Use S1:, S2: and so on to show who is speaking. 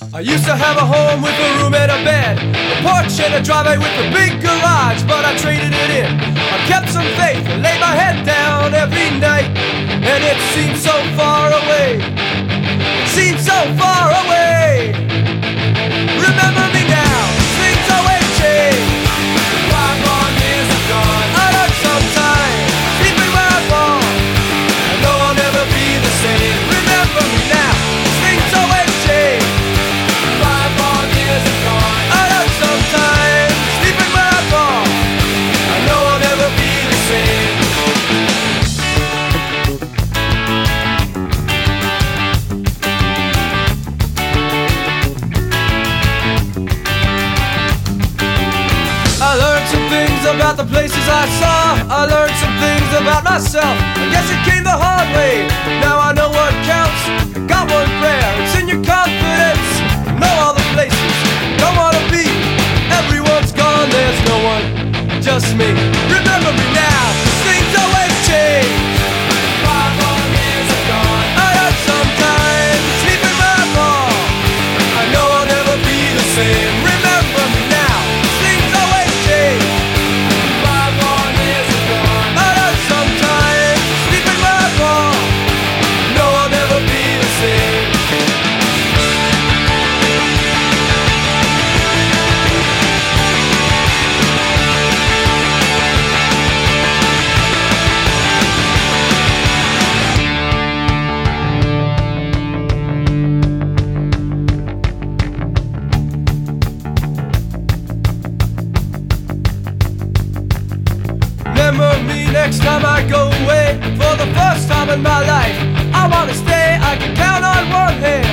S1: I used to have a home with a room and a bed, a porch and a driveway with a big garage, but I traded it in. I kept some faith and laid my head down every night, and it seemed so far away. It seemed so far away. The places I saw. I learned some things about myself. I guess it came the hard way. Now I know what counts. I got one prayer. It's in your confidence. Know all the places. Don't wanna be. Everyone's gone. There's no one. Just me. Remember me next time I go away. For the first time in my life I wanna stay, I can count on one hand